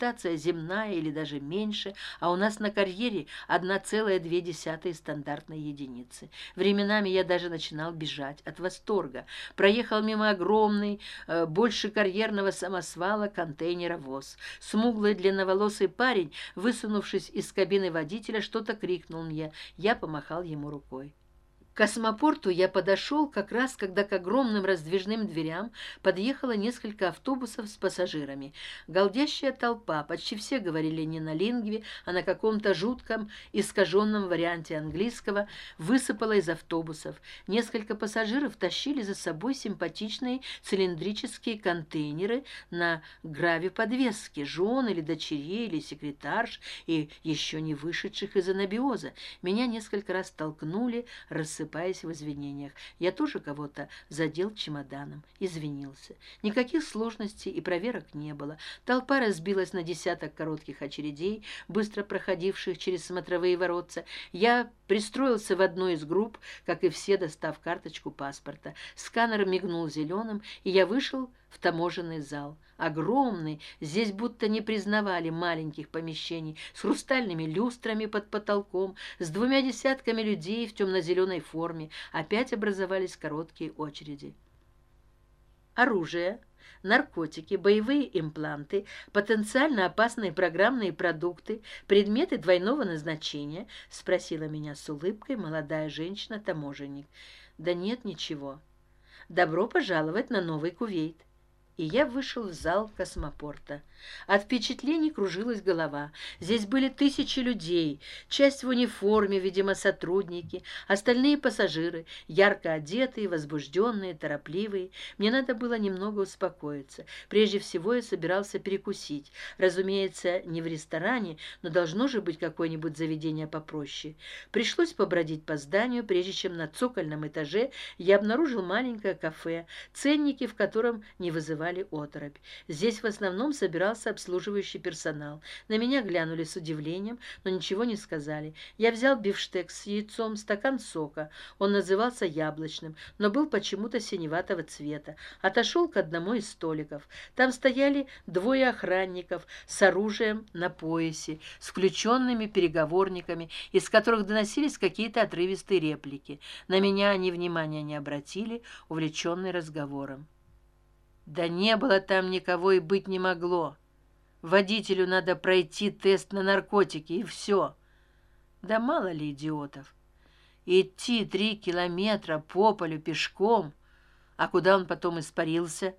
гравитация земная или даже меньше а у нас на карьере одна целая две десятые стандартной единицы. Временами я даже начинал бежать от восторга. Проехал мимо огромный э, больше карьерного самосвала контейнера воз. Смуглый длинноволосый парень высунувшись из кабины водителя что то крикнул мне. Я помахал ему рукой космопорту я подошел как раз когда к огромным раздвижным дверям подъехало несколько автобусов с пассажирами. Голдящая толпа почти все говорили не на лингве а на каком то жутком искаженном варианте английского высыпала из автобусов. Несколько пассажиров тащили за собой симпатичные цилиндрические контейнеры на граве подвески жен или дочерей или секретарш и еще не вышедших из анабиоза. Меня несколько раз толкнули рассыпали рассыпаясь в извинениях. Я тоже кого то задел чемоданом. Извинился. Никаких сложностей и проверок не было. Толпа разбилась на десяток коротких очередей быстро проходивших через смотровые воротца. Я пристроился в одну из групп как и все достав карточку паспорта. Сканер мигнул зеленым и я вышел в таможенный зал. Огромный здесь будто не признавали маленьких помещений с хрустальными люстрами под потолком с двумя десятками людей в темно зеленой форме. Опять образовались короткие очереди. Оружие наркотики боевые импланты потенциально опасные программные продукты предметы двойного назначения спросила меня с улыбкой молодая женщина таможенник да нет ничего. Добро пожаловать на новый кувейт и я вышел в зал космопорта. От впечатлений кружилась голова. Здесь были тысячи людей. Часть в униформе видимо сотрудники остальные пассажиры ярко одетые возбужденные торопливые. Мне надо было немного успокоиться. Прежде всего я собирался перекусить. Разумеется не в ресторане но должно же быть какое нибудь заведение попроще. Пришлось побродить по зданию прежде чем на цокольном этаже я обнаружил маленькое кафе ценники в котором не вызывали оторопь. Здесь в основном собирался обслуживающий персонал. На меня глянули с удивлением но ничего не сказали. Я взял бифштекс с яйцом стакан сока. Он назывался яблочным но был почему то синеватого цвета. Отошел к одному из столиков. Там стояли двое охранников с оружием на поясе с включенными переговорниками из которых доносились какие то отрывистые реплики. На меня они внимания не обратили увлеченные разговором да не было там никого и быть не могло. Водителю надо пройти тест на наркотики и все да мало ли идиотов. Идти три километра по полю пешком. А куда он потом испарился?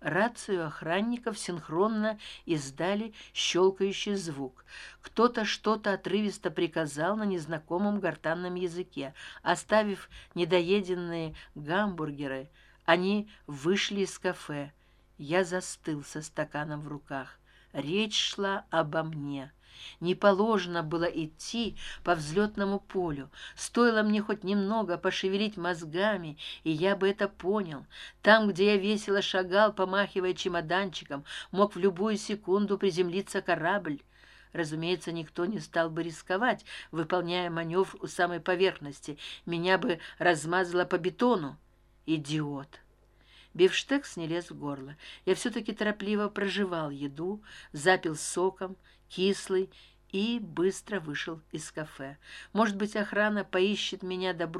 Рацию охранников синхронно издали щелкающий звук. Кто то что то отрывисто приказал на незнакомом гортанном языке оставив недоеденные гамбургеры они вышли из кафе. Я застыл со стаканом в руках. Речь шла обо мне. Не положено было идти по взлетному полю. Стоило мне хоть немного пошевелить мозгами и я бы это понял. Там где я весело шагал помахивая чемоданчиком мог в любую секунду приземлиться корабль. Разумеется никто не стал бы рисковать выполняя маневр у самой поверхности. Меня бы размазало по бетону идиот бифштекс не лез в горло. Я все таки торопливо проживал еду запил соком кислый и быстро вышел из кафе. Может быть охрана поищет меня да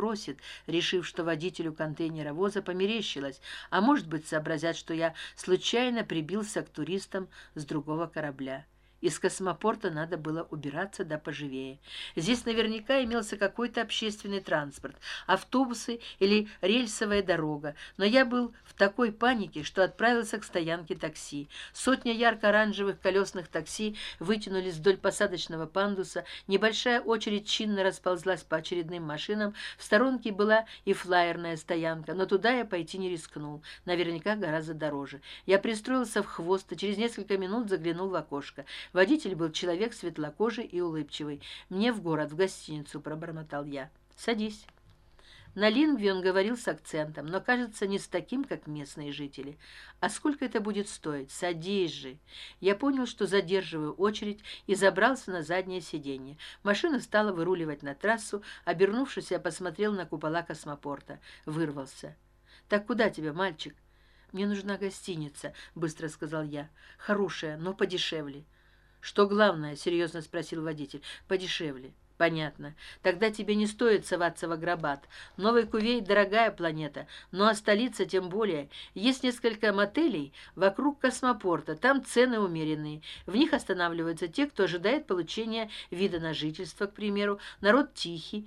решив что водителю контейнера воза померещилось а может быть сообразят что я случайно прибился к туристам с другого корабля из космопорта надо было убираться да поживее. Здесь наверняка имелся какой то общественный транспорт автобусы или рельсовая дорога. Но я был в такой панике что отправился к стоянке такси. Сотня ярко оранжевых колесных такси вытянулись вдоль посадочного пандуса. Небольшая очередь чинно расползлась по очередным машинам. В сторонке была и флайерная стоянка но туда я пойти не рискнул. Наверняка гораздо дороже. Я пристроился в хвост и через несколько минут заглянул в окошко водитель был человек светлокожий и улыбчивый. Мне в город в гостиницу пробормотал я. Садись на лингве он говорил с акцентом но кажется не с таким как местные жители. А сколько это будет стоить? Садись же я понял что задерживаю очередь и забрался на заднее сиденье. Машина стала выруливать на трассу. Обернувшись я посмотрел на купола космопорта. Вырвался. Так куда тебе мальчик? Мне нужна гостиница быстро сказал я. Хорошая но подешевле что главное серьезно спросил водитель подешевле. Понятно. Тогда тебе не стоит соваться в агробат новый кувейт дорогая планета ну а столица тем более. Есть несколько мотелей вокруг космопорта там цены умеренные. В них останавливаются те кто ожидает получения вида на жительство к примеру. Народ тихий